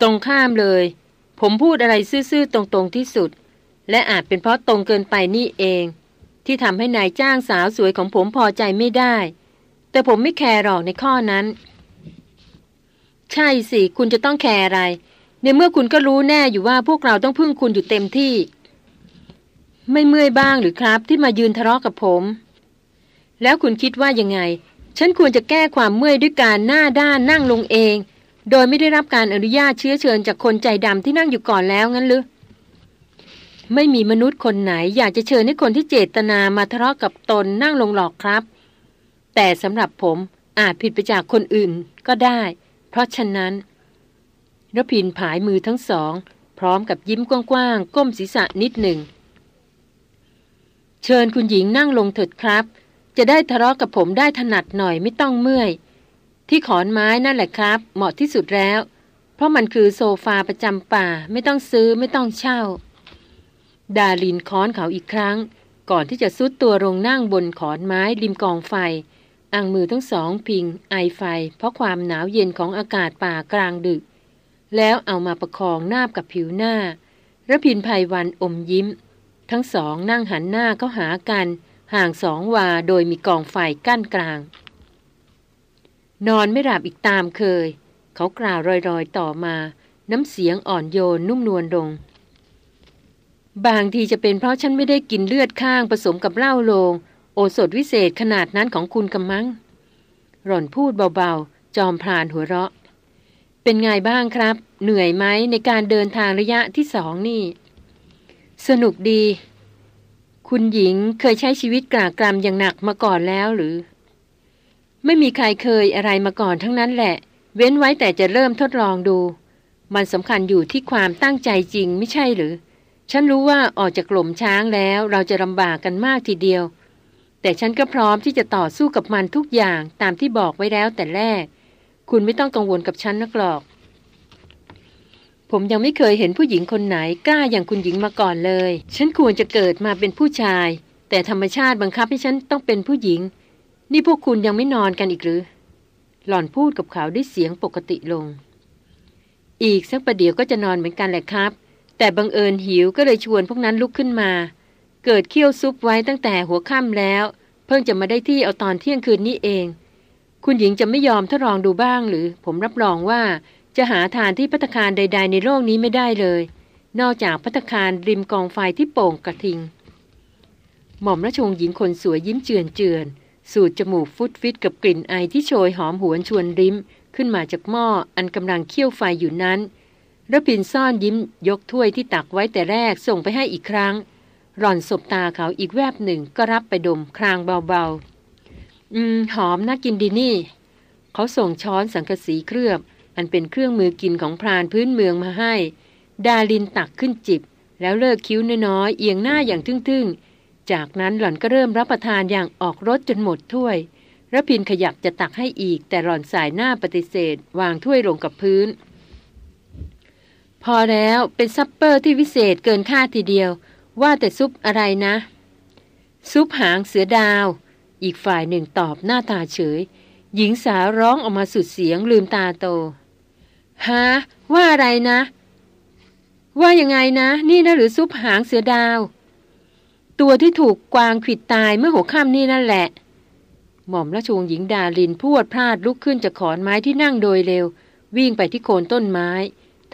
ตรงข้ามเลย ผมพูดอะไรซื่อๆตรงๆที่สุด และอาจเป็นเพราะตรงเกินไปนี่เอง ที่ทำให้นายจ้างสาวสวยของผมพอใจไม่ได้ แต่ผมไม่แคร์หรอกในข้อนั้น ใช่สิ คุณจะต้องแคร์อะไร ในเมื่อคุณก็รู้แน่อยู่ว่าพวกเราต้องพึ่งคุณอยู่เต็มที่ ไม่เมื่อยบ้างหรือครับ ที่มายืนทะเลาะกับผม แล้วคุณคิดว่ายังไง ฉันควรจะแก้ความเมื่อยด้วยการหน้าด้านนั่งลงเอง โดยไม่ได้รับการอนุญาตเชื้อเชิญจากคนใจดำที่นั่งอยู่ก่อนแล้วงั้นหรือไม่มีมนุษย์คนไหนอยากจะเชิญให้คนที่เจตนามาทะเลาะกับตนนั่งลงหลอกครับ แต่สำหรับผมอาจผิดไปจากคนอื่นก็ได้ เพราะฉะนั้นรพินผายมือทั้งสอง พร้อมกับยิ้มกว้างๆก้มศีรษะนิดหนึ่ง เชิญคุณหญิงนั่งลงเถิดครับ จะได้ทะเลาะกับผมได้ถนัดหน่อยไม่ต้องเมื่อย ที่ขอนไม้นั่นแหละครับ เหมาะที่สุดแล้ว เพราะมันคือโซฟาประจำป่าไม่ต้องซื้อไม่ต้องเช่า ดาลินค้อนเขาอีกครั้ง ก่อนที่จะซุดตัวลงนั่งบนขอนไม้ริมกองไฟอังมือทั้งสองพิง ไอไฟ เพราะความหนาวเย็นของอากาศป่ากลางดึก แล้วเอามาประคองหน้าบกับผิวหน้าระพินภัยวันอมยิ้ม ทั้งสองนั่งหันหน้าเข้าหากัน ห่างสองวาโดยมีกองไฟกั้นกลาง นอนไม่หลับอีกตามเคย เขากล่าวรอยๆต่อมา น้ำเสียงอ่อนโยนนุ่มนวลลง บางทีจะเป็นเพราะฉันไม่ได้กินเลือดข้างผสมกับเหล้าโลง โอสถวิเศษขนาดนั้นของคุณกำมัง หล่อนพูดเบาๆ จอมพรานหัวเราะ เป็นไงบ้างครับ เหนื่อยไหมในการเดินทางระยะที่สองนี่ สนุกดี คุณหญิงเคยใช้ชีวิตกลากรำอย่างหนักมาก่อนแล้วหรือ ไม่มีใครเคยอะไรมาก่อนทั้งนั้นแหละ เว้นไว้แต่จะเริ่มทดลองดู มันสำคัญอยู่ที่ความตั้งใจจริงไม่ใช่หรือ ฉันรู้ว่าออกจากกล่มช้างแล้วเราจะลำบากกันมากทีเดียว แต่ฉันก็พร้อมที่จะต่อสู้กับมันทุกอย่างตามที่บอกไว้แล้วแต่แรก คุณไม่ต้องกังวลกับฉันนักหรอก ผมยังไม่เคยเห็นผู้หญิงคนไหนกล้าอย่างคุณหญิงมาก่อนเลย ฉันควรจะเกิดมาเป็นผู้ชาย แต่ธรรมชาติบังคับให้ฉันต้องเป็นผู้หญิง นี่พวกคุณยังไม่นอนกันอีกหรือ หล่อนพูดกับเขาด้วยเสียงปกติลง อีกสักประเดี๋ยวก็จะนอนเหมือนกันแหละครับ แต่บังเอิญหิวก็เลยชวนพวกนั้นลุกขึ้นมา เกิดเคี่ยวซุปไว้ตั้งแต่หัวค่ำแล้ว เพิ่งจะมาได้ที่เอาตอนเที่ยงคืนนี้เอง คุณหญิงจะไม่ยอมทดลองดูบ้างหรือ ผมรับรองว่าจะหาทานที่พัตคารใด ๆ ในโลกนี้ไม่ได้เลย นอกจากพัตคารริมกองไฟที่โป่งกระทิง หม่อมราชวงศ์หญิงคนสวยยิ้มเจือนเจือน สูดจมูกฟุดฟิตกับกลิ่นไอที่โชยหอมหวนชวนริมขึ้นมาจากหม้ออันกำลังเคี่ยวไฟอยู่นั้นระพินซ่อนยิ้มยกถ้วยที่ตักไว้แต่แรกส่งไปให้อีกครั้ง หล่อนสบตาเขาอีกแวบหนึ่งก็รับไปดมครางเบาๆ อืม หอมน่ากินดีนี่ เขาส่งช้อนสังกะสีเคลือบ อันเป็นเครื่องมือกินของพรานพื้นเมืองมาให้ ดาลินตักขึ้นจิบ แล้วเลิกคิ้วน้อยๆเอียงหน้าอย่างทึ่งๆ จากนั้นหล่อนก็เริ่มรับประทานอย่างออกรสจนหมดถ้วยระพินขยับจะตักให้อีก แต่หล่อนสายหน้าปฏิเสธ วางถ้วยลงกับพื้น พอแล้วเป็นซัปเปอร์ที่วิเศษเกินค่าทีเดียว ว่าแต่ซุปอะไรนะ ซุปหางเสือดาว อีกฝ่ายหนึ่งตอบหน้าตาเฉย หญิงสาวร้องออกมาสุดเสียงลืมตาโตฮะว่าอะไรนะ ว่ายังไงนะ นี่นะหรือซุปหางเสือดาว ตัวที่ถูกกวางขิดตายเมื่อหัวค่ำนี่นั่นแหละ หม่อมราชวงศ์หญิงดาลินพวดพลาดลุกขึ้นจากขอนไม้ที่นั่งโดยเร็ว วิ่งไปที่โคนต้นไม้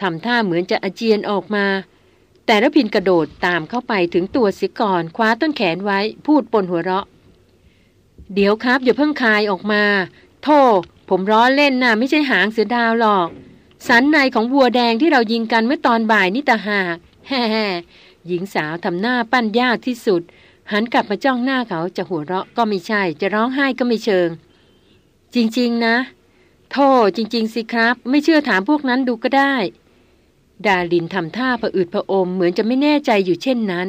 ทำท่าเหมือนจะอาเจียนออกมา แต่ระพินกระโดดตามเข้าไปถึงตัวเสียก่อนคว้าต้นแขนไว้พูดปนหัวเราะ เดี๋ยวครับอย่าเพิ่งคายออกมา โทษผมร้อเล่นนะ่ะไม่ใช่หางเสือดาวหรอก สันในของวัวแดงที่เรายิงกันเมื่อตอนบ่ายนี่ตาหากแฮ่แฮ่ หญิงสาวทำหน้าปั้นยากที่สุด หันกลับมาจ้องหน้าเขาจะหัวเราะก็ไม่ใช่ จะร้องไห้ก็ไม่เชิง จริง ๆ นะโทษจริง ๆ สิครับ ไม่เชื่อถามพวกนั้นดูก็ได้ ดาลินทำท่าผะอืดผะอมเหมือนจะไม่แน่ใจอยู่เช่นนั้น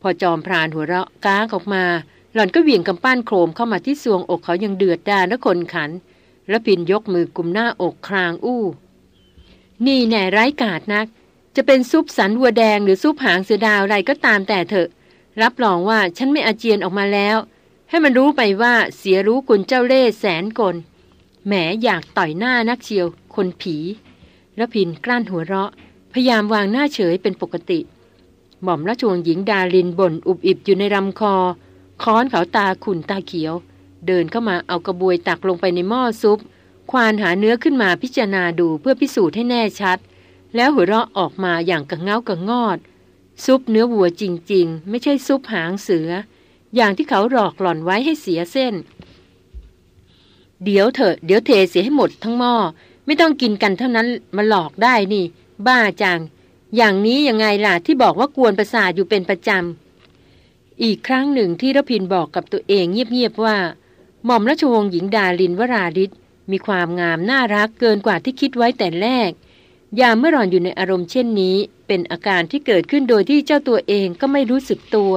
พอจอมพรานหัวเราะก้ากออกมา หล่อนก็เหวี่ยงกำปั้นโครมเข้ามาที่สวงอกเขายังเดือดดาลและคนขัน แล้วพินยกมือกุมหน้าอกครางอู้ นี่แน่ไร้กาดนัก จะเป็นซุปสันวัวแดงหรือซุปหางเสือดาวอะไรก็ตามแต่เถอะ รับรองว่าฉันไม่อาเจียนออกมาแล้ว ให้มันรู้ไปว่าเสียรู้กุลเจ้าเล่แสนกลแหมอยากต่อยหน้านักเชียว คนผีระพินกลั้นหัวเราะ พยายามวางหน้าเฉยเป็นปกติ หม่อมราชวงศ์หญิงดาลินบ่นอุบอิบอยู่ในลำคอ ค้อนเขาตาขุ่นตาเขียว เดินเข้ามาเอากระบวยตักลงไปในหม้อซุป ควานหาเนื้อขึ้นมาพิจารณาดูเพื่อพิสูจน์ให้แน่ชัด แล้วหัวเราะออกมาอย่างกระเงากระงอด ซุปเนื้อวัวจริง ๆ ไม่ใช่ซุปหางเสือ อย่างที่เขาหลอกหล่อนไว้ให้เสียเส้น เดี๋ยวเถอะเดี๋ยวเทเสียให้หมดทั้งหม้อไม่ต้องกินกันเท่านั้นมาหลอกได้นี่ บ้าจัง อย่างนี้ยังไงล่ะที่บอกว่ากวนประสาทอยู่เป็นประจำอีกครั้งหนึ่งที่รพินบอกกับตัวเองเงียบๆว่า หม่อมราชวงศ์หญิงดาลินวราริศมีความงามน่ารักเกินกว่าที่คิดไว้แต่แรก ยามเมื่อหล่อนอยู่ในอารมณ์เช่นนี้ เป็นอาการที่เกิดขึ้นโดยที่เจ้าตัวเองก็ไม่รู้สึกตัว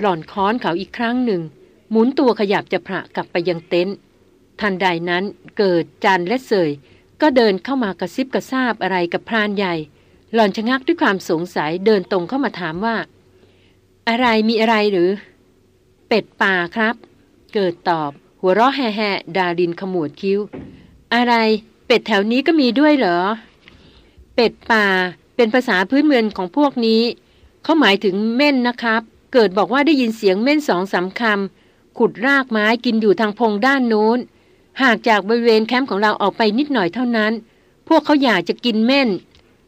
หล่อนค้อนเขาอีกครั้งหนึ่ง หมุนตัวขยับจะพระกลับไปยังเต็นท์ทันใดนั้นเกิดจันและเสย ก็เดินเข้ามากระซิบกระซาบอะไรกับพรานใหญ่ หล่อนชะงักด้วยความสงสัยเดินตรงเข้ามาถามว่า อะไรมีอะไรหรือ เป็ดป่าครับ เกิดตอบ หัวเราะแห่ๆดาดินขมวดคิ้ว อะไร เป็ดแถวนี้ก็มีด้วยเหรอ เป็ดป่า เป็นภาษาพื้นเมืองของพวกนี้ เขาหมายถึงเม่นนะครับ เกิดบอกว่าได้ยินเสียงเม่นสองสาคำขุดรากไม้กินอยู่ทางพงด้านโน้น หากจากบริเวณแคมป์ของเราออกไปนิดหน่อยเท่านั้น พวกเขาอยากจะกินเม่น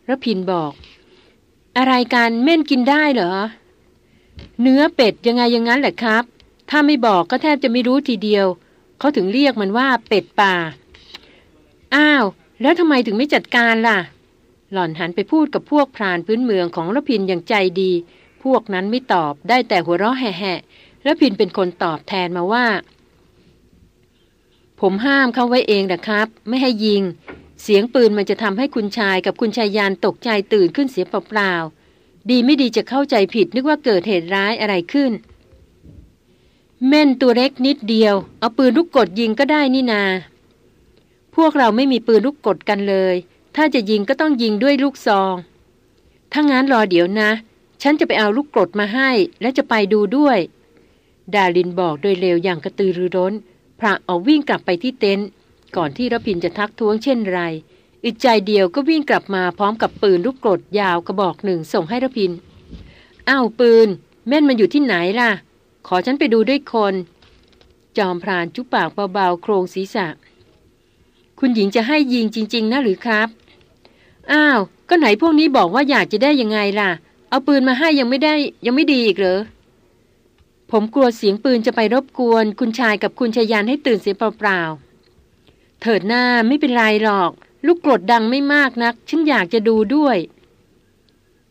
ระพินบอก อะไรการเม่นกินได้เหรอ เนื้อเป็ดยังไงยังงั้นแหละครับ ถ้าไม่บอกก็แทบจะไม่รู้ทีเดียว เขาถึงเรียกมันว่าเป็ดป่า อ้าว แล้วทำไมถึงไม่จัดการล่ะ หล่อนหันไปพูดกับพวกพรานพื้นเมืองของระพินอย่างใจดี พวกนั้นไม่ตอบได้แต่หัวเราะแห่ๆระพินเป็นคนตอบแทนมาว่า ผมห้ามเขาไว้เองนะครับ ไม่ให้ยิง เสียงปืนมันจะทำให้คุณชายกับคุณชายยานตกใจตื่นขึ้นเสียเปล่าๆดีไม่ดีจะเข้าใจผิดนึกว่าเกิดเหตุร้ายอะไรขึ้นแม่นตัวเล็กนิดเดียว เอาปืนลูกกดยิงก็ได้นี่นา พวกเราไม่มีปืนลูกกดกันเลย ถ้าจะยิงก็ต้องยิงด้วยลูกซอง ถ้างั้นรอเดี๋ยวนะ ฉันจะไปเอาลูกกรดมาให้ และจะไปดูด้วย ดาลินบอกโดยเร็วอย่างกระตือรือร้น พระเอาวิ่งกลับไปที่เต็นท์ก่อนที่รพินจะทักท้วงเช่นไรอึดใจเดียวก็วิ่งกลับมาพร้อมกับปืนลูกกรดยาวกระบอกหนึ่งส่งให้รพินอ้าวปืน แม่นมันอยู่ที่ไหนล่ะ ขอฉันไปดูด้วยคน จอมพรานจุปากเบาๆโครงศีรษะ คุณหญิงจะให้ยิงจริง ๆนะหรือครับ อ้าว ก็ไหนพวกนี้บอกว่าอยากจะได้ยังไงล่ะ เอาปืนมาให้ยังไม่ได้ยังไม่ดีอีกเหรอ ผมกลัวเสียงปืนจะไปรบกวน คุณชายกับคุณชายานให้ตื่นเสียเปล่าๆ เถิดหน้าไม่เป็นไรหรอก ลูกกรดดังไม่มากนัก ฉันอยากจะดูด้วย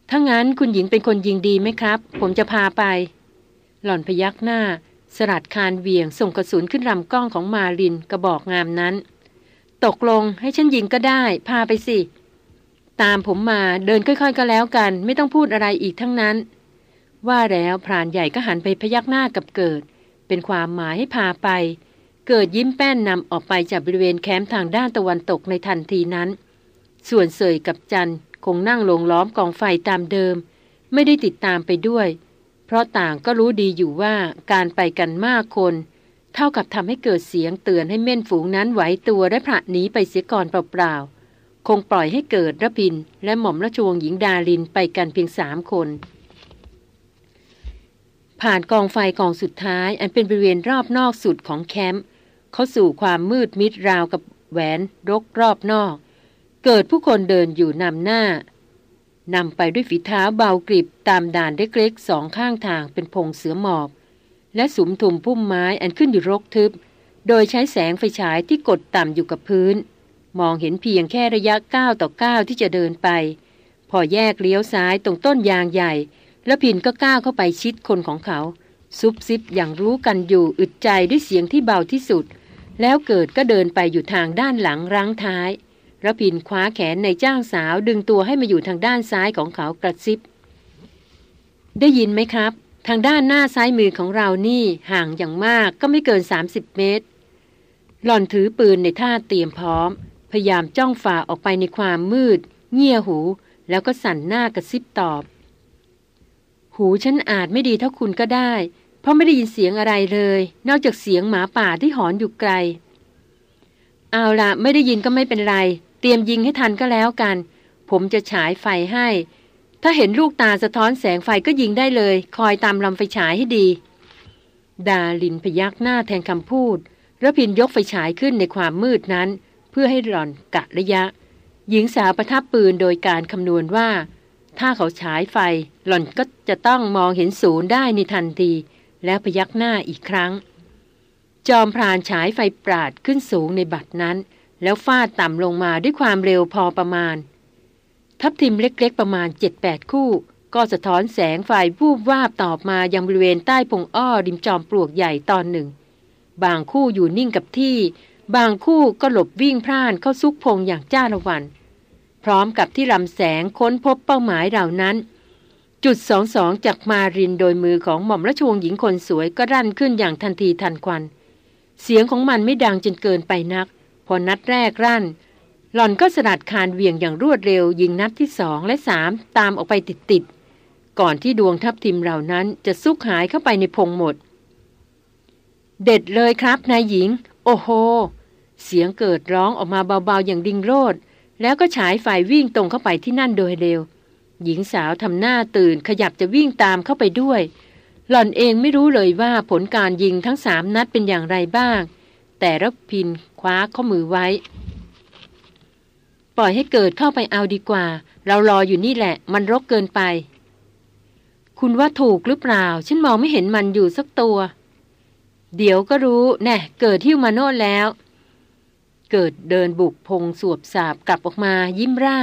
ถ้างั้นคุณหญิงเป็นคนยิงดีไหมครับ ผมจะพาไป หล่อนพยักหน้า สลัดคานเวียงส่งกระสุนขึ้นลำกล้องของมาลินกระบอกงามนั้น ตกลงให้ฉันยิงก็ได้ พาไปสิ ตามผมมาเดินค่อยๆก็แล้วกัน ไม่ต้องพูดอะไรอีกทั้งนั้น ว่าแล้วพรานใหญ่ก็หันไปพยักหน้ากับเกิด เป็นความหมายให้พาไป เกิดยิ้มแป้นนำออกไปจากบริเวณแคมป์ทางด้านตะวันตกในทันทีนั้น ส่วนเสยกับจันคงนั่งลงล้อมกองไฟตามเดิม ไม่ได้ติดตามไปด้วย เพราะต่างก็รู้ดีอยู่ว่าการไปกันมากคน เท่ากับทำให้เกิดเสียงเตือนให้เม่นฝูงนั้นไหวตัวและพระหนีไปเสียก่อนเปล่าๆ คงปล่อยให้เกิดระพิน และหม่อมราชวงศ์หญิงดาลินไปกันเพียงสามคน ผ่านกองไฟกองสุดท้าย อันเป็นบริเวณรอบนอกสุดของแคมป์เขาสู่ความมืดมิดราวกับแหวนรกรอบนอก เกิดผู้คนเดินอยู่นำหน้านำไปด้วยฝีเท้าเบากริบตามด่านเล็กๆสองข้างทางเป็นพงเสือหมอบ และสุมถุมพุ่มไม้อันขึ้นอยู่รกทึบ โดยใช้แสงไฟฉายที่กดต่ำอยู่กับพื้น มองเห็นเพียงแค่ระยะก้าวต่อก้าวที่จะเดินไป พอแยกเลี้ยวซ้ายตรงต้นยางใหญ่ แล้วพินก็ก้าวเข้าไปชิดคนของเขา ซุบซิบอย่างรู้กันอยู่อึดใจด้วยเสียงที่เบาที่สุด แล้วเกิดก็เดินไปอยู่ทางด้านหลังรั้งท้ายระพินคว้าแขนในจ้างสาวดึงตัวให้มาอยู่ทางด้านซ้ายของเขากระซิบ ได้ยินไหมครับ ทางด้านหน้าซ้ายมือของเรานี่ห่างอย่างมากก็ไม่เกิน 30 เมตร หล่อนถือปืนในท่าเตรียมพร้อม พยายามจ้องฝ่าออกไปในความมืด เงี่ยหู แล้วก็สั่นหน้ากระซิบตอบ หูฉันอาจไม่ดีเท่าคุณก็ได้ เพราะไม่ได้ยินเสียงอะไรเลย นอกจากเสียงหมาป่าที่หอนอยู่ไกล เอาละไม่ได้ยินก็ไม่เป็นไร เตรียมยิงให้ทันก็แล้วกัน ผมจะฉายไฟให้ ถ้าเห็นลูกตาสะท้อนแสงไฟก็ยิงได้เลย คอยตามลำไฟฉายให้ดี ดาลินพยักหน้าแทนคำพูดระพินยกไฟฉายขึ้นในความมืดนั้น เพื่อให้หล่อนกะระยะ หญิงสาวประทับปืนโดยการคำนวณว่า ถ้าเขาฉายไฟ หล่อนก็จะต้องมองเห็นศูนย์ได้ในทันที แล้วพยักหน้าอีกครั้ง จอมพรานฉายไฟปราดขึ้นสูงในบัตรนั้น แล้วฟาดต่ำลงมาด้วยความเร็วพอประมาณ ทับทิมเล็กๆประมาณ 7-8 คู่ก็สะท้อนแสงไฟวูบวาบตอบมายังบริเวณใต้พงอ้อริมจอมปลวกใหญ่ตอนหนึ่ ง บางคู่อยู่นิ่งกับที่ บางคู่ก็หลบวิ่งพร่านเข้าซุกพงอย่างจ้าละวัน พร้อมกับที่ลำแสงค้นพบเป้าหมายเหล่านั้น จุดสองสองจากมารินโดยมือของหม่อมราชวงศ์หญิงคนสวยก็รั่นขึ้นอย่างทันทีทันควัน เสียงของมันไม่ดังจนเกินไปนัก พอนัดแรกรั่น หล่อนก็สลัดคานเวียงอย่างรวดเร็ว ยิงนัดที่สองและสามตามออกไปติดๆก่อนที่ดวงทัพทิมเหล่านั้นจะซุกหายเข้าไปในพงหมด เด็ดเลยครับนายหญิง โอ้โห เสียงเกิดร้องออกมาเบาๆอย่างดิงโรดแล้วก็ฉายไฟวิ่งตรงเข้าไปที่นั่นโดยเร็ว หญิงสาวทำหน้าตื่นขยับจะวิ่งตามเข้าไปด้วย หล่อนเองไม่รู้เลยว่าผลการยิงทั้งสามนัดเป็นอย่างไรบ้าง แต่รับพินคว้าข้อมือไว้ ปล่อยให้เกิดเข้าไปเอาดีกว่า เรารออยู่นี่แหละ มันรกเกินไป คุณว่าถูกหรือเปล่า ฉันมองไม่เห็นมันอยู่สักตัว เดี๋ยวก็รู้แน่เกิดที่มาโน่นแล้ว เกิดเดินบุกพงสวบสาบกลับออกมายิ้มร่า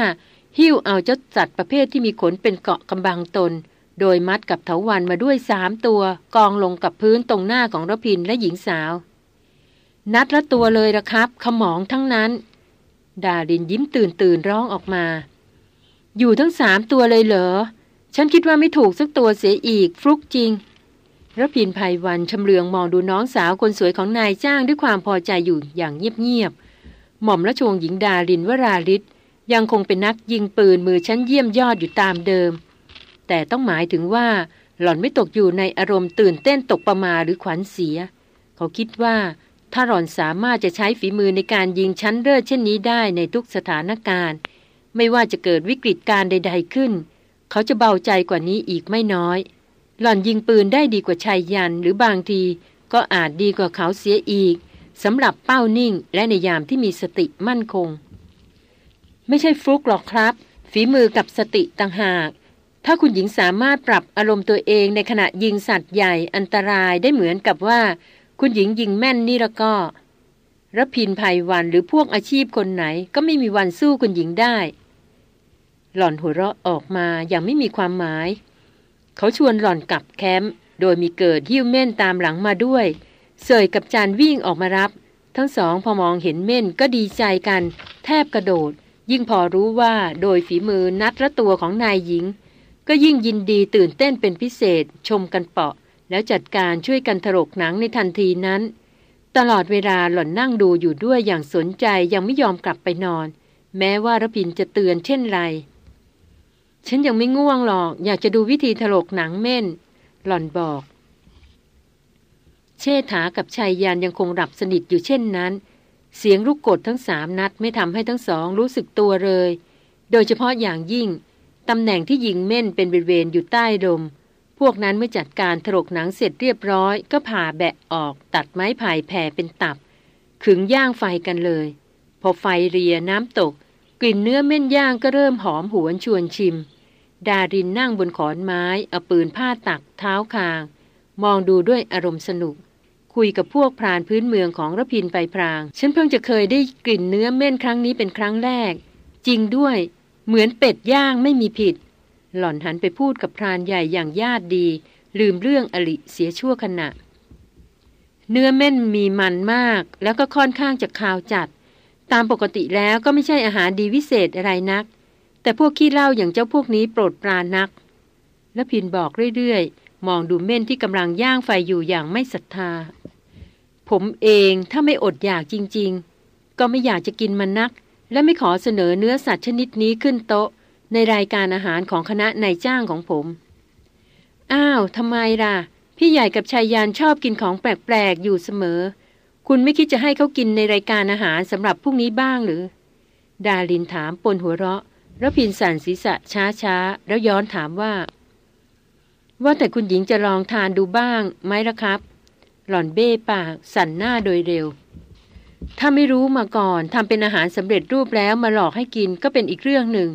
หิ้วเอาเจ้าสัตว์ประเภทที่มีขนเป็นเกาะกำบังตน โดยมัดกับเถาวันมาด้วยสามตัว กองลงกับพื้นตรงหน้าของรพินและหญิงสาว นัดละตัวเลยละครับ ขมองทั้งนั้น ดาดินยิ้มตื่นตื่นร้องออกมา อยู่ทั้งสามตัวเลยเหรอ ฉันคิดว่าไม่ถูกสักตัวเสียอีกฟลุกจริงระพินภัยวันชำเลืองมองดูน้องสาวคนสวยของนายจ้างด้วยความพอใจอยู่อย่างเงียบๆ หม่อมราชวงศ์หญิงดารินวราลิศยังคงเป็นนักยิงปืนมือชั้นเยี่ยมยอดอยู่ตามเดิม แต่ต้องหมายถึงว่าหล่อนไม่ตกอยู่ในอารมณ์ตื่นเต้นตกประมาหรือขวัญเสีย เขาคิดว่าถ้าหล่อนสามารถจะใช้ฝีมือในการยิงชั้นเลิศเช่นนี้ได้ในทุกสถานการณ์ ไม่ว่าจะเกิดวิกฤตการใด ๆขึ้น เขาจะเบาใจกว่านี้อีกไม่น้อย หล่อนยิงปืนได้ดีกว่าชายยันหรือบางทีก็อาจดีกว่าเขาเสียอีก สำหรับเป้านิ่งและในยามที่มีสติมั่นคง ไม่ใช่ฟลุกหรอกครับ ฝีมือกับสติต่างหาก ถ้าคุณหญิงสามารถปรับอารมณ์ตัวเองในขณะยิงสัตว์ใหญ่อันตรายได้เหมือนกับว่า คุณหญิงยิงแม่นนี่ละก็รพินภัยวันหรือพวกอาชีพคนไหนก็ไม่มีวันสู้คุณหญิงได้ หล่อนหัวเราะออกมาอย่างไม่มีความหมาย เขาชวนหล่อนกลับแคมป์โดยมีเกิดหิ้วเม่นตามหลังมาด้วย เสยกับจานวิ่งออกมารับ ทั้งสองพอมองเห็นเม่นก็ดีใจกัน แทบกระโดด ยิ่งพอรู้ว่าโดยฝีมือนัดละตัวของนายหญิง ก็ยิ่งยินดีตื่นเต้นเป็นพิเศษ ชมกันเปาะ แล้วจัดการช่วยกันถลกหนังในทันทีนั้น ตลอดเวลาหล่อนนั่งดูอยู่ด้วยอย่างสนใจยังไม่ยอมกลับไปนอน แม้ว่ารพินจะเตือนเช่นไรฉันยังไม่ง่วงหรอก อยากจะดูวิธีถลกหนังเม่น หล่อนบอก เชษฐากับชายยานยังคงหลับสนิทอยู่เช่นนั้น เสียงลูกกดทั้งสามนัดไม่ทำให้ทั้งสองรู้สึกตัวเลย โดยเฉพาะอย่างยิ่งตำแหน่งที่ยิงเม่นเป็นบริเวณอยู่ใต้ดมพวกนั้นเมื่อจัดการถลกหนังเสร็จเรียบร้อย ก็ผ่าแบะออกตัดไม้ไผ่แผ่เป็นตับ ขึงย่างไฟกันเลย พอไฟเรียน้ำตก กลิ่นเนื้อเม่นย่างก็เริ่มหอมหวนชวนชิม ดารินนั่งบนขอนไม้ เอาปืนผ้าตักเท้าคาง มองดูด้วยอารมณ์สนุก คุยกับพวกพรานพื้นเมืองของระพินไปพราง ฉันเพิ่งจะเคยได้กลิ่นเนื้อเม่นครั้งนี้เป็นครั้งแรก จริงด้วย เหมือนเป็ดย่างไม่มีผิด หล่อนหันไปพูดกับพรานใหญ่อย่างญาติดี ลืมเรื่องอลิเสียชั่วขณะ เนื้อเม่นมีมันมาก แล้วก็ค่อนข้างจะคาวจัด ตามปกติแล้วก็ไม่ใช่อาหารดีวิเศษอะไรนัก แต่พวกขี้เล่าอย่างเจ้าพวกนี้โปรดปรานักและพินบอกเรื่อยๆมองดูเม่นที่กำลังย่างไฟอยู่อย่างไม่ศรัทธา ผมเองถ้าไม่อดอยากจริง ๆ ก็ไม่อยากจะกินมันนัก และไม่ขอเสนอเนื้อสัตว์ชนิดนี้ขึ้นโต๊ะ ในรายการอาหารของคณะนายจ้างของผม อ้าวทำไมล่ะ พี่ใหญ่กับชายยานชอบกินของแปลกๆอยู่เสมอ คุณไม่คิดจะให้เขากินในรายการอาหารสำหรับพวกนี้บ้างหรือ ดาลินถามปนหัวเราะระพินสันศีรษะช้าช้าแล้วย้อนถามว่า ว่าแต่คุณหญิงจะลองทานดูบ้างไหมล่ะครับ หล่อนเบ้ปาก สั่นหน้าโดยเร็ว ถ้าไม่รู้มาก่อนทำเป็นอาหารสำเร็จรูปแล้วมาหลอกให้กินก็เป็นอีกเรื่องหนึ่ง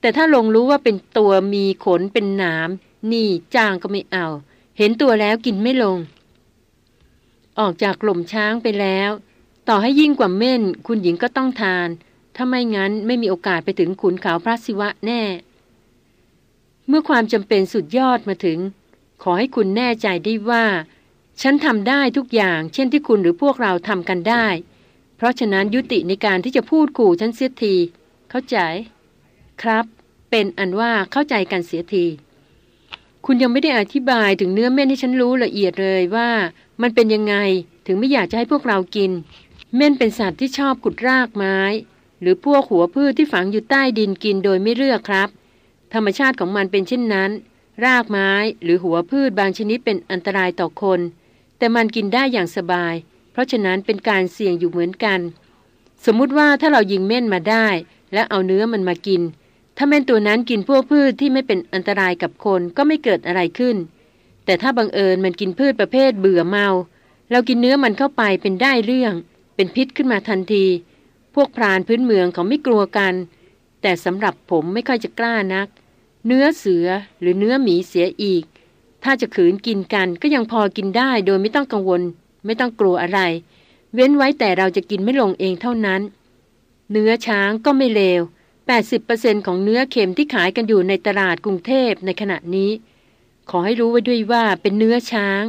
แต่ถ้าลงรู้ว่าเป็นตัวมีขนเป็นหนามนี่จางก็ไม่เอา เห็นตัวแล้วกินไม่ลง ออกจากกล่มช้างไปแล้ว ต่อให้ยิ่งกว่าเม่น คุณหญิงก็ต้องทาน ถ้าไม่งั้นไม่มีโอกาสไปถึงขุนเขาพระศิวะแน่ เมื่อความจำเป็นสุดยอดมาถึง ขอให้คุณแน่ใจได้ว่า ฉันทำได้ทุกอย่าง เช่นที่คุณหรือพวกเราทำกันได้ เพราะฉะนั้นยุติในการที่จะพูดขู่ฉันเสียที เข้าใจ ครับ เป็นอันว่าเข้าใจกันเสียที คุณยังไม่ได้อธิบายถึงเนื้อเม่นให้ฉันรู้ละเอียดเลยว่า มันเป็นยังไงถึงไม่อยากจะให้พวกเรากิน เม่นเป็นสัตว์ที่ชอบขุดรากไม้ หรือพวกหัวพืชที่ฝังอยู่ใต้ดินกินโดยไม่เลือกครับ ธรรมชาติของมันเป็นเช่นนั้น รากไม้หรือหัวพืชบางชนิดเป็นอันตรายต่อคน แต่มันกินได้อย่างสบาย เพราะฉะนั้นเป็นการเสี่ยงอยู่เหมือนกัน สมมุติว่าถ้าเรายิงเม่นมาได้ และเอาเนื้อมันมากิน ถ้าเม่นตัวนั้นกินพวกพืชที่ไม่เป็นอันตรายกับคนก็ไม่เกิดอะไรขึ้น แต่ถ้าบังเอิญมันกินพืชประเภทเบื่อเมา เรากินเนื้อมันเข้าไปเป็นได้เรื่อง เป็นพิษขึ้นมาทันที พวกพรานพื้นเมืองเขาไม่กลัวกัน แต่สำหรับผมไม่ค่อยจะกล้านัก เนื้อเสือหรือเนื้อหมีเสียอีก ถ้าจะขืนกินกันก็ยังพอกินได้โดยไม่ต้องกังวล ไม่ต้องกลัวอะไร เว้นไว้แต่เราจะกินไม่ลงเองเท่านั้น เนื้อช้างก็ไม่เลว 80%ของเนื้อเค็มที่ขายกันอยู่ในตลาดกรุงเทพในขณะนี้ ขอให้รู้ไว้ด้วยว่าเป็นเนื้อช้าง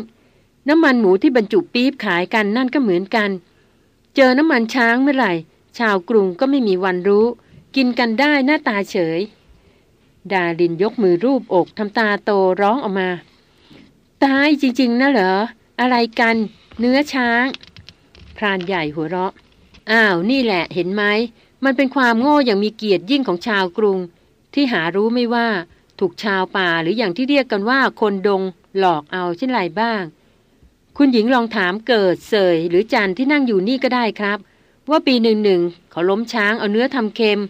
น้ำมันหมูที่บรรจุปี๊บขายกันนั่นก็เหมือนกัน เจอน้ำมันช้างเมื่อไหร่ ชาวกรุงก็ไม่มีวันรู้ กินกันได้หน้าตาเฉย ดาลินยกมือรูปอกทำตาโตร้องออกมา ตายจริงๆนะเหรอ อะไรกัน เนื้อช้าง พรานใหญ่หัวเราะ อ้าวนี่แหละเห็นไหม มันเป็นความโง่อย่างมีเกียรติยิ่งของชาวกรุง ที่หารู้ไม่ว่า ถูกชาวป่าหรืออย่างที่เรียกกันว่าคนดงหลอกเอาเช่นไรบ้าง คุณหญิงลองถามเกิดเสยหรือจันที่นั่งอยู่นี่ก็ได้ครับ ว่าปีหนึ่งหนึ่งเขาล้มช้างเอาเนื้อทำเค็ม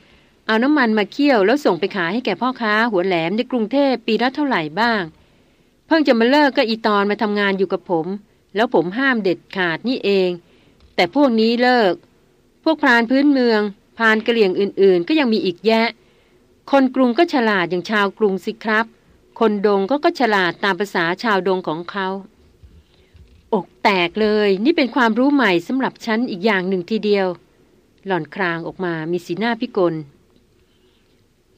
เอาน้ำมันมาเคี่ยวแล้วส่งไปขายให้แก่พ่อค้าหัวแหลมในกรุงเทพปีละเท่าไหร่บ้าง พิ่งจะมาเลิกก็อีตอนมาทำงานอยู่กับผม แล้วผมห้ามเด็ดขาดนี่เอง แต่พวกนี้เลิก พวกพรานพื้นเมือง พรานกระเหลี่ยงอื่นๆ ก็ยังมีอีกแยะ คนกรุงก็ฉลาดอย่างชาวกรุงสิครับ คนดงก็ก็ฉลาดตามภาษาชาวดงของเขา อกแตกเลยนี่เป็นความรู้ใหม่สำหรับฉันอีกอย่างหนึ่งทีเดียว หล่อนครางออกมามีสีหน้าพิกล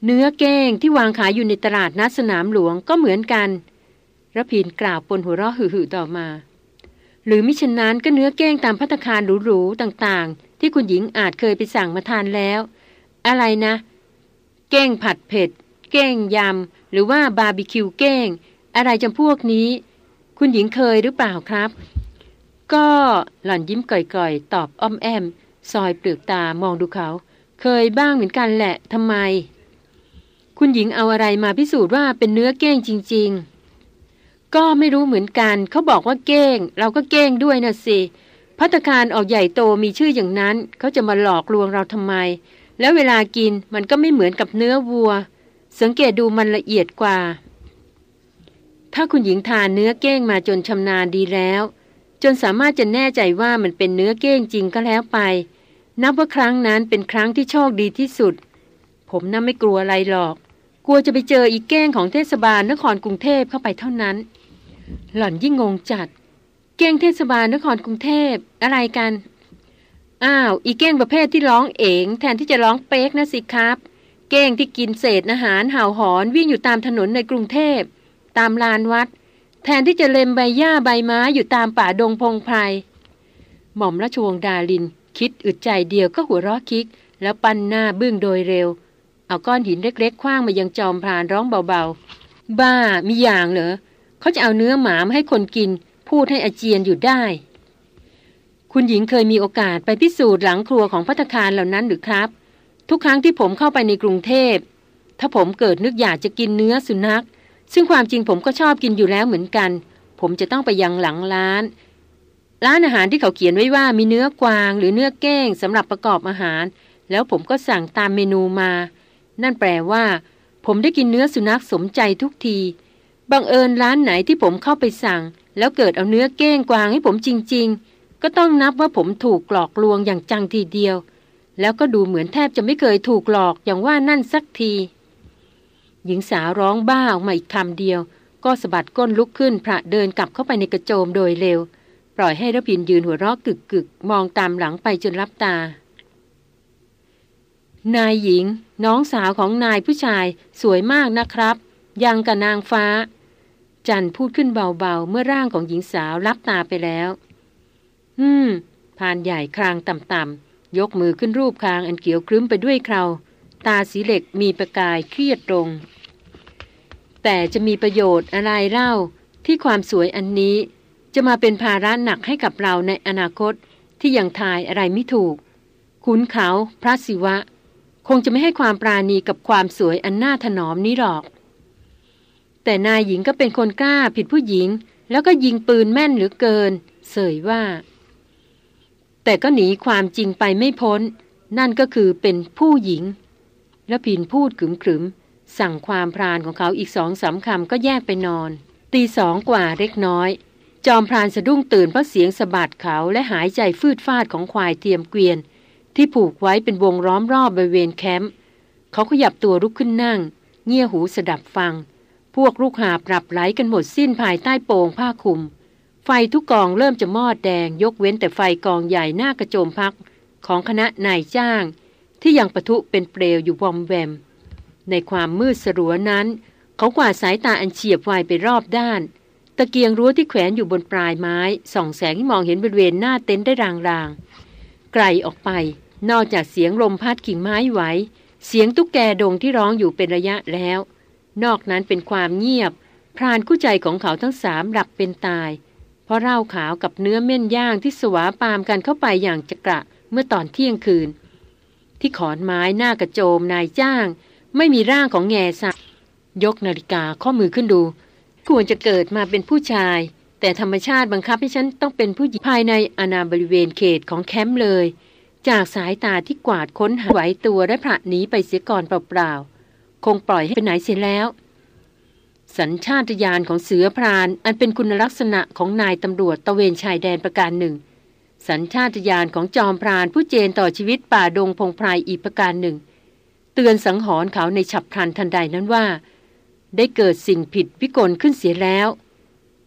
เนื้อแก้งที่วางขายอยู่ในตลาดนัดสนามหลวงก็เหมือนกัน ระพินกล่าวปนหัวเราะหึ่ๆต่อมา หรือมิฉะนั้นก็เนื้อแก้งตามพัตคารหรูๆต่างๆ ที่คุณหญิงอาจเคยไปสั่งมาทานแล้ว อะไรนะ แก้งผัดเผ็ด แก้งยำ หรือว่าบาร์บีคิวแก้ง อะไรจำพวกนี้ คุณหญิงเคยหรือเปล่าครับ ก็หล่อนยิ้มก่อยๆ ตอบอ้อมแอม ซอยเปลือกตามองดูเขา เคยบ้างเหมือนกันแหละทำไม คุณหญิงเอาอะไรมาพิสูจน์ว่าเป็นเนื้อเก้งจริง ๆ ก็ไม่รู้เหมือนกัน เขาบอกว่าเก้ง เราก็เก้งด้วยนะสิพัตคารออกใหญ่โตมีชื่ออย่างนั้น เขาจะมาหลอกลวงเราทำไม แล้วเวลากินมันก็ไม่เหมือนกับเนื้อวัว สังเกตดูมันละเอียดกว่า ถ้าคุณหญิงทานเนื้อเก้งมาจนชำนาญดีแล้ว จนสามารถจะแน่ใจว่ามันเป็นเนื้อเก้งจริงก็แล้วไป นับว่าครั้งนั้นเป็นครั้งที่โชคดีที่สุด ผมน่าไม่กลัวอะไรหรอก กลัวจะไปเจออีกเก้งของเทศบาลนครกรุงเทพเข้าไปเท่านั้น หล่อนยิ่งงงจัด เก้งเทศบาลนครกรุงเทพอะไรกัน อ้าว อีเก้งประเภทที่ร้องเองแทนที่จะร้องเป๊กนะสิครับ เก้งที่กินเศษอาหารห่าหอนวิ่งอยู่ตามถนนในกรุงเทพ ตามลานวัด แทนที่จะเล็มใบหญ้าใบไม้อยู่ตามป่าดงพงไพรหม่อมราชวงศ์ดาลิน คิดอึดใจเดียวก็หัวเราะคิก แล้วปั้นหน้าบึ้งโดยเร็ว เอาก้อนหินเล็กๆคว้างมายังจอมพรานร้องเบาๆ บ้ามีอย่างเหรอ เขาจะเอาเนื้อหมามาให้คนกิน พูดให้อาเจียนอยู่ได้ คุณหญิงเคยมีโอกาสไปพิสูจน์หลังครัวของพัตคารเหล่านั้นหรือครับ ทุกครั้งที่ผมเข้าไปในกรุงเทพ ถ้าผมเกิดนึกอยากจะกินเนื้อสุนัข ซึ่งความจริงผมก็ชอบกินอยู่แล้วเหมือนกัน ผมจะต้องไปยังหลังร้าน ร้านอาหารที่เขาเขียนไว้ว่ามีเนื้อกวาง หรือเนื้อแก้งสำหรับประกอบอาหาร แล้วผมก็สั่งตามเมนูมา นั่นแปลว่า ผมได้กินเนื้อสุนัขสมใจทุกที บังเอิญร้านไหนที่ผมเข้าไปสั่ง แล้วเกิดเอาเนื้อเก้งกวางให้ผมจริง ๆ ก็ต้องนับว่าผมถูกหลอกลวงอย่างจังทีเดียว แล้วก็ดูเหมือนแทบจะไม่เคยถูกหลอกอย่างว่านั่นสักที หญิงสาวร้องบ้าออกมาอีกคำเดียว ก็สะบัดก้นลุกขึ้นพระเดินกลับเข้าไปในกระโจมโดยเร็ว ปล่อยให้ระพินยืนหัวเราะกึกกึกมองตามหลังไปจนรับตานายหญิง น้องสาวของนายผู้ชายสวยมากนะครับ ยังกับนางฟ้า จันพูดขึ้นเบาๆ เมื่อร่างของหญิงสาวรับตาไปแล้ว อืมพานใหญ่ครางต่ำๆ ยกมือขึ้นรูปคางอันเขียวครึ้มไปด้วยเคราตาสีเหล็กมีประกายเครียดตรง แต่จะมีประโยชน์อะไรเล่าที่ความสวยอันนี้ จะมาเป็นภาระหนักให้กับเราในอนาคตที่ยังทายอะไรไม่ถูก ขุนเขาพระศิวะ คงจะไม่ให้ความปราณีกับความสวยอันน่าถนอมนี้หรอก แต่นายหญิงก็เป็นคนกล้าผิดผู้หญิง แล้วก็ยิงปืนแม่นหรือเกิน เสยว่า แต่ก็หนีความจริงไปไม่พ้น นั่นก็คือเป็นผู้หญิง แล้วพินพูดขึมขึมสั่งความพรานของเขาอีกสองสาคำก็แยกไปนอน ตีสองกว่าเล็กน้อย จอมพรานสะดุ้งตื่นเพราะเสียงสะบัดเขาและหายใจฟืดฟาดของควายเทียมเกวียน ที่ผูกไว้เป็นวงล้อมรอบบริเวณแคมป์เขาขยับตัวลุกขึ้นนั่ง เงี่ยหูสดับฟัง พวกลูกหาปรับไหลกันหมดสิ้นภายใต้โปงผ้าคลุม ไฟทุกกองเริ่มจะมอดแดงยกเว้นแต่ไฟกองใหญ่หน้ากระโจมพักของคณะนายจ้าง ที่ยังปะทุเป็นเปลวอยู่วอมแวม ในความมืดสลัวนั้น เขากวาดสายตาอันเฉียบไวไปรอบด้าน ตะเกียงรั้วที่แขวนอยู่บนปลายไม้ ส่องแสงที่มองเห็นบริเวณหน้าเต็นท์ได้รางๆ ไกลออกไป นอกจากเสียงลมพัดกิ่งไม้ไหวเสียงตุ๊กแกดงที่ร้องอยู่เป็นระยะแล้ว นอกนั้นเป็นความเงียบ พรานคู่ใจของเขาทั้งสามหลับเป็นตาย เพราะเล่าขาวกับเนื้อเม่นย่างที่สวาปามกันเข้าไปอย่างจะกระเมื่อตอนเที่ยงคืน ที่ขอนไม้หน้ากระโจมนายจ้าง ไม่มีร่างของแง่สักยกนาฬิกาข้อมือขึ้นดู ควรจะเกิดมาเป็นผู้ชาย แต่ธรรมชาติบังคับให้ฉันต้องเป็นผู้หญิงภายในอาณาบริเวณเขตของแคมป์เลย จากสายตาที่กวาดค้นหาไหวตัวและพระหนีไปเสียก่อนเปล่าๆ คงปล่อยให้ไปไหนเสียแล้ว สัญชาตญาณของเสือพราน อันเป็นคุณลักษณะของนายตำรวจตะเวนชายแดนประการหนึ่ง สัญชาตญาณของจอมพรานผู้เจนต่อชีวิตป่าดงพงไพรอีกประการหนึ่ง เตือนสังหรณ์เขาในฉับพลันทันใดนั้นว่า ได้เกิดสิ่งผิดวิกลขึ้นเสียแล้ว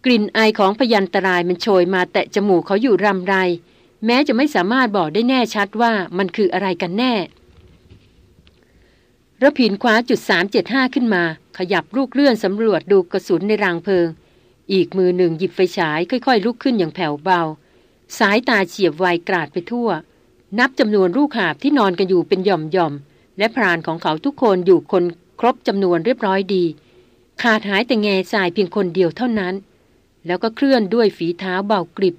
กลิ่นไอของพยันตรายมันโชยมาแตะจมูกเขาอยู่รำไร แม้จะไม่สามารถบอกได้แน่ชัดว่ามันคืออะไรกันแน่ ระพินคว้าจุด 375 ขึ้นมา ขยับลูกเลื่อนสำรวจดูกระสุนในรางเพลิง อีกมือหนึ่งหยิบไฟฉายค่อยๆ ลุกขึ้นอย่างแผ่วเบา สายตาเฉียบไวกราดไปทั่ว นับจำนวนลูกหาบที่นอนกันอยู่เป็นหย่อมๆ และพรานของเขาทุกคนอยู่คนครบจำนวนเรียบร้อยดี ขาดหายแต่แง่ทรายเพียงคนเดียวเท่านั้น แล้วก็เคลื่อนด้วยฝีเท้าเบากริบ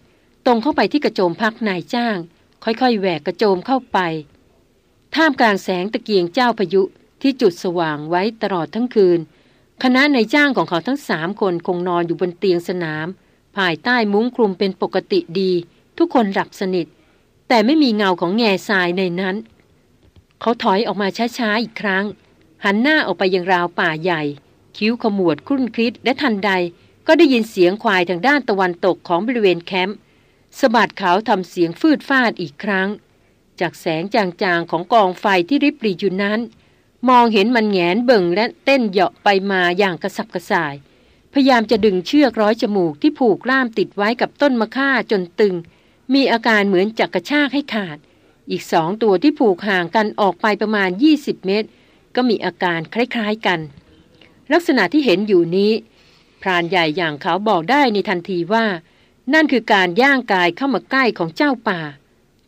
ตรงเข้าไปที่กระโจมพักนายจ้าง ค่อยๆแหวกกระโจมเข้าไป ท่ามกลางแสงตะเกียงเจ้าพายุ ที่จุดสว่างไว้ตลอดทั้งคืน คณะนายจ้างของเขาทั้งสามคนคงนอนอยู่บนเตียงสนาม ภายใต้มุ้งคลุมเป็นปกติดี ทุกคนหลับสนิท แต่ไม่มีเงาของแง่ทรายในนั้น เขาถอยออกมาช้าๆอีกครั้ง หันหน้าออกไปยังราวป่าใหญ่ คิ้วขมวดครุ่นคิดและทันใดก็ได้ยินเสียงควายทางด้านตะวันตกของบริเวณแคมป์สะบัดขาวทำเสียงฟืดฟาดอีกครั้ง จากแสงจางๆของกองไฟที่ริบหรี่อยู่นั้น มองเห็นมันแงนเบิ่งและเต้นเหาะไปมาอย่างกระสับกระส่าย พยายามจะดึงเชือกร้อยจมูกที่ผูกล่ามติดไว้กับต้นมะค่าจนตึง มีอาการเหมือนจักกระชากให้ขาด อีกสองตัวที่ผูกห่างกันออกไปประมาณ 20 เมตร ก็มีอาการคล้ายๆกัน ลักษณะที่เห็นอยู่นี้ พรานใหญ่อย่างเขาบอกได้ในทันทีว่า นั่นคือการย่างกายเข้ามาใกล้ของเจ้าป่า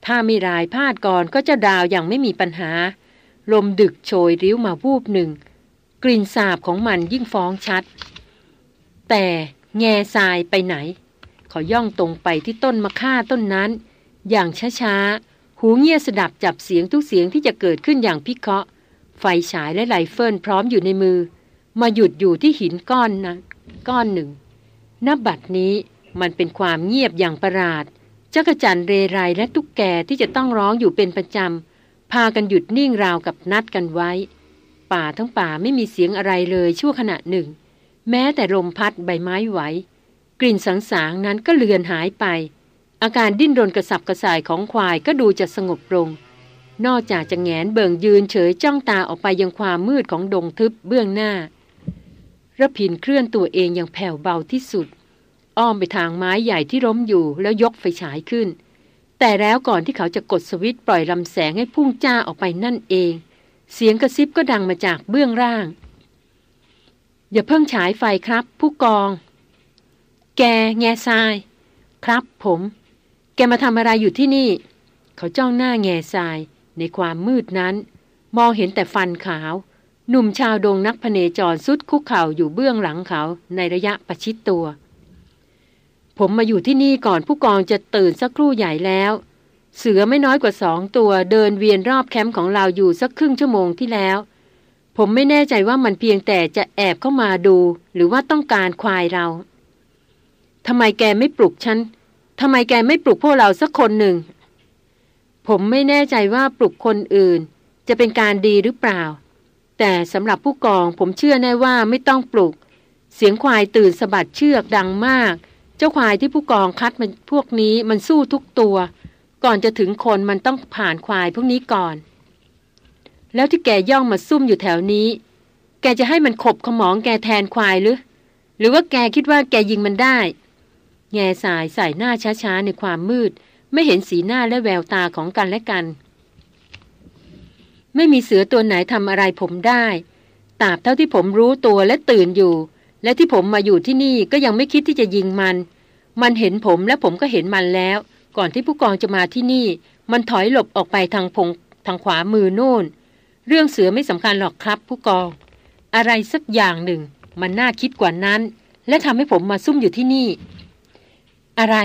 ถ้าไม่รายพาดก่อนก็จ้าดาวอย่างไม่มีปัญหา ลมดึกโชยริ้วมาวูบหนึ่ง กลิ่นสาบของมันยิ่งฟ้องชัด แต่แง่ทรายไปไหน เขาย่องตรงไปที่ต้นมะค่าต้นนั้น อย่างช้าๆ หูเงียสดับจับเสียงทุกเสียงที่จะเกิดขึ้นอย่างพิเคราะห์ ไฟฉายและไหลเฟิลพร้อมอยู่ในมือ มาหยุดอยู่ที่หินก้อนนะก้อนหนึ่งนับบัดนี้มันเป็นความเงียบอย่างประหลาดจักจันเรไรและตุ๊กแกที่จะต้องร้องอยู่เป็นประจำ พากันหยุดนิ่งราวกับนัดกันไว้ ป่าทั้งป่าไม่มีเสียงอะไรเลยชั่วขณะหนึ่ง แม้แต่ลมพัดใบไม้ไหว กลิ่นสังสางนั้นก็เลือนหายไป อาการดิ้นรนกระสับกระส่ายของควายก็ดูจะสงบลง นอกจากจะแงนเบิ่งยืนเฉยจ้องตาออกไปยังความมืดของดงทึบเบื้องหน้าระพินเคลื่อนตัวเองอย่างแผ่วเบาที่สุด อ้อมไปทางไม้ใหญ่ที่ล้มอยู่แล้วยกไฟฉายขึ้น แต่แล้วก่อนที่เขาจะกดสวิตช์ปล่อยลำแสงให้พุ่งจ้าออกไปนั่นเอง เสียงกระซิบก็ดังมาจากเบื้องล่าง อย่าเพิ่งฉายไฟครับ ผู้กอง แกแง่ทราย ครับผม แกมาทำอะไรอยู่ที่นี่ เขาจ้องหน้าแง่ทราย ในความมืดนั้น มองเห็นแต่ฟันขาว หนุ่มชาวดงนักพเนจรสุดคุกเข่าอยู่เบื้องหลังเขาในระยะประชิดตัว ผมมาอยู่ที่นี่ก่อนผู้กองจะตื่นสักครู่ใหญ่แล้ว เสือไม่น้อยกว่าสองตัวเดินเวียนรอบแคมป์ของเราอยู่สักครึ่งชั่วโมงที่แล้ว ผมไม่แน่ใจว่ามันเพียงแต่จะแอบเข้ามาดู หรือว่าต้องการควายเราทำไมแกไม่ปลุกฉันทำไมแกไม่ปลุกพวกเราสักคนหนึ่ง ผมไม่แน่ใจว่าปลุกคนอื่น จะเป็นการดีหรือเปล่า แต่สำหรับผู้กองผมเชื่อแน่ว่าไม่ต้องปลุก เสียงควายตื่นสะบัดเชือกดังมาก จ้าควายที่ผู้กองคัดมันพวกนี้มันสู้ทุกตัว ก่อนจะถึงคนมันต้องผ่านควายพวกนี้ก่อน แล้วที่แกย่องมาซุ่มอยู่แถวนี้ แกจะให้มันขบขมองแกแทนควายหรือ หรือว่าแกคิดว่าแกยิงมันได้ แง่สายใส่หน้าช้าๆในความมืด ไม่เห็นสีหน้าและแววตาของกันและกัน ไม่มีเสือตัวไหนทำอะไรผมได้ตราบเท่าที่ผมรู้ตัวและตื่นอยู่ และที่ผมมาอยู่ที่นี่ก็ยังไม่คิดที่จะยิงมัน มันเห็นผมและผมก็เห็นมันแล้ว ก่อนที่ผู้กองจะมาที่นี่ มันถอยหลบออกไปทางพงทางขวามือโน่น เรื่องเสือไม่สำคัญหรอกครับ ผู้กอง อะไรสักอย่างหนึ่ง มันน่าคิดกว่านั้น และทำให้ผมมาซุ่มอยู่ที่นี่ อะไร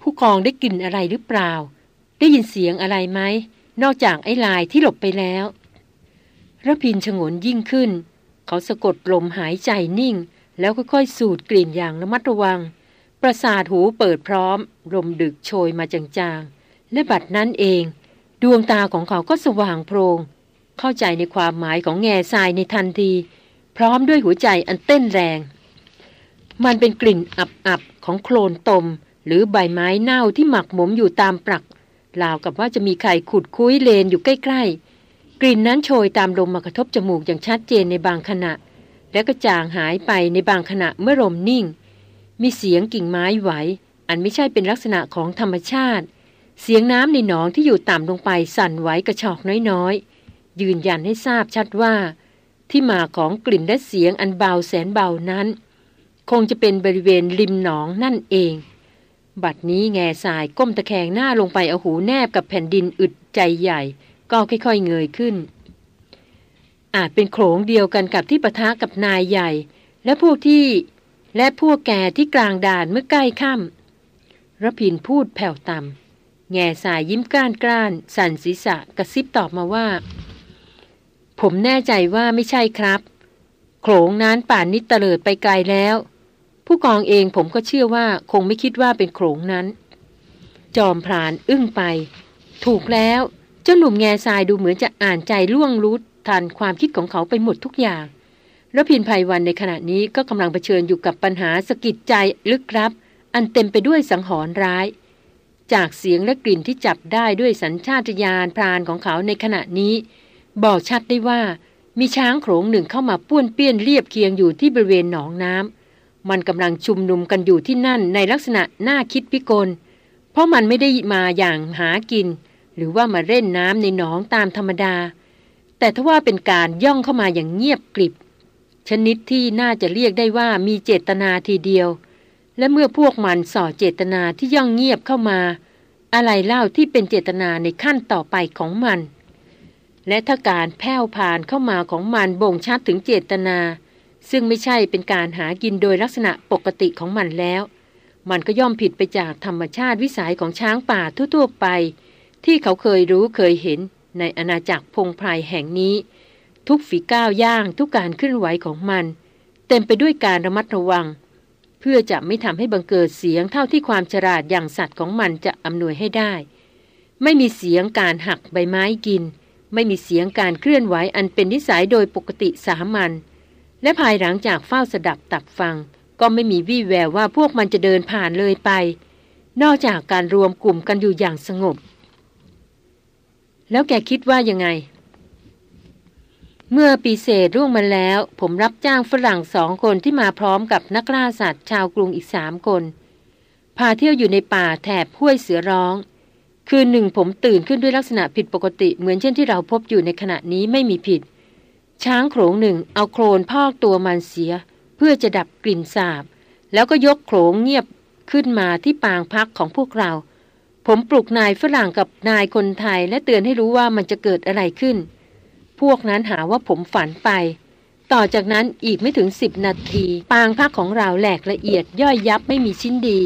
ผู้กองได้กลิ่นอะไรหรือเปล่า ได้ยินเสียงอะไรไหมนอกจากไอ้ลายที่หลบไปแล้วระพินชงนยิ่งขึ้น เขาสะกดลมหายใจนิ่ง แล้วค่อยๆสูดกลิ่นอย่างระมัดระวัง ประสาทหูเปิดพร้อม ลมดึกโชยมาจางๆ และบัดนั้นเอง ดวงตาของเขาก็สว่างโพลงเข้าใจในความหมายของแง่ทรายในทันที พร้อมด้วยหัวใจอันเต้นแรง มันเป็นกลิ่นอับๆของโคลนตม หรือใบไม้เน่าที่หมักหมมอยู่ตามปรักราวกับว่าจะมีใครขุดคุ้ยเลนอยู่ใกล้ๆ กลิ่นนั้นโชยตามลมมากระทบจมูกอย่างชัดเจนในบางขณะ และก็จางหายไปในบางขณะเมื่อลมนิ่ง มีเสียงกิ่งไม้ไหว อันไม่ใช่เป็นลักษณะของธรรมชาติ เสียงน้ำในหนองที่อยู่ต่ำลงไปสั่นไหวกระชอกน้อยๆ ยืนยันให้ทราบชัดว่า ที่มาของกลิ่นและเสียงอันเบาแสนเบานั้น คงจะเป็นบริเวณริมหนองนั่นเอง บัดนี้แง่สายก้มตะแคงหน้าลงไปเอาหูแนบกับแผ่นดินอึดใจใหญ่ ก็ค่อยๆเงยขึ้น อาจเป็นโขงเดียวกันกับที่ปะทะกับนายใหญ่ และพวกที่และพวกแกที่กลางด่านเมื่อใกล้ค่ำรพินพูดแผ่วต่ำแง่สายยิ้มก้านกล้าน สั่นศีรษะกระซิบตอบมาว่า ผมแน่ใจว่าไม่ใช่ครับ โขงนั้นป่านนิดเตลิดไปไกลแล้ว ผู้กองเองผมก็เชื่อว่าคงไม่คิดว่าเป็นโขงนั้น จอมพรานอึ้งไป ถูกแล้ว จ้าหนุ่มแง่ทรายดูเหมือนจะอ่านใจล่วงรู้ทันความคิดของเขาไปหมดทุกอย่างแล้วพินภัยวันในขณะนี้ก็กำลังเผชิญอยู่กับปัญหาสกิดใจลึกลับ อันเต็มไปด้วยสังหรณ์ร้าย จากเสียงและกลิ่นที่จับได้ด้วยสัญชาตญาณพรานของเขาในขณะนี้ บอกชัดได้ว่า มีช้างโขงหนึ่งเข้ามาป้วนเปี้ยนเรียบเคียงอยู่ที่บริเวณหนองน้ำมันกำลังชุมนุมกันอยู่ที่นั่นในลักษณะน่าคิดพิกลเพราะมันไม่ได้มาอย่างหากิน หรือว่ามาเล่นน้ำในหนองตามธรรมดา แต่ถ้าว่าเป็นการย่องเข้ามาอย่างเงียบกริบ ชนิดที่น่าจะเรียกได้ว่ามีเจตนาทีเดียว และเมื่อพวกมันส่อเจตนาที่ย่องเงียบเข้ามา อะไรเล่าที่เป็นเจตนาในขั้นต่อไปของมัน และถ้าการแผ่วผ่านเข้ามาของมันบ่งชัดถึงเจตนา ซึ่งไม่ใช่เป็นการหากินโดยลักษณะปกติของมันแล้ว มันก็ย่อมผิดไปจากธรรมชาติวิสัยของช้างป่าทั่วๆไป ที่เขาเคยรู้เคยเห็นในอาณาจักรพงไพรแห่งนี้ ทุกฝีก้าวย่างทุกการเคลื่อนไหวของมัน เต็มไปด้วยการระมัดระวัง เพื่อจะไม่ทำให้บังเกิดเสียงเท่าที่ความฉลาดอย่างสัตว์ของมันจะอำนวยให้ได้ ไม่มีเสียงการหักใบไม้กิน ไม่มีเสียงการเคลื่อนไหวอันเป็นนิสัยโดยปกติสามัญและภายหลังจากเฝ้าสดับตับฟัง ก็ไม่มีวี่แววว่าพวกมันจะเดินผ่านเลยไป นอกจากการรวมกลุ่มกันอยู่อย่างสงบ แล้วแกคิดว่ายังไง เมื่อปีเศษร่วงมาแล้ว ผมรับจ้างฝรั่งสองคนที่มาพร้อมกับนักล่าสัตว์ชาวกรุงอีกสามคน พาเที่ยวอยู่ในป่าแถบห้วยเสือร้อง คืนหนึ่งผมตื่นขึ้นด้วยลักษณะผิดปกติเหมือนเช่นที่เราพบอยู่ในขณะนี้ไม่มีผิด ช้างโขลงหนึ่งเอาโคลนพอกตัวมันเสีย เพื่อจะดับกลิ่นสาบ แล้วก็ยกโขลงเงียบขึ้นมาที่ปางพักของพวกเรา ผมปลุกนายฝรั่งกับนายคนไทยและเตือนให้รู้ว่ามันจะเกิดอะไรขึ้น พวกนั้นหาว่าผมฝันไป ต่อจากนั้นอีกไม่ถึงสิบนาที ปางพักของเราแหลกละเอียดย่อยยับไม่มีชิ้นดี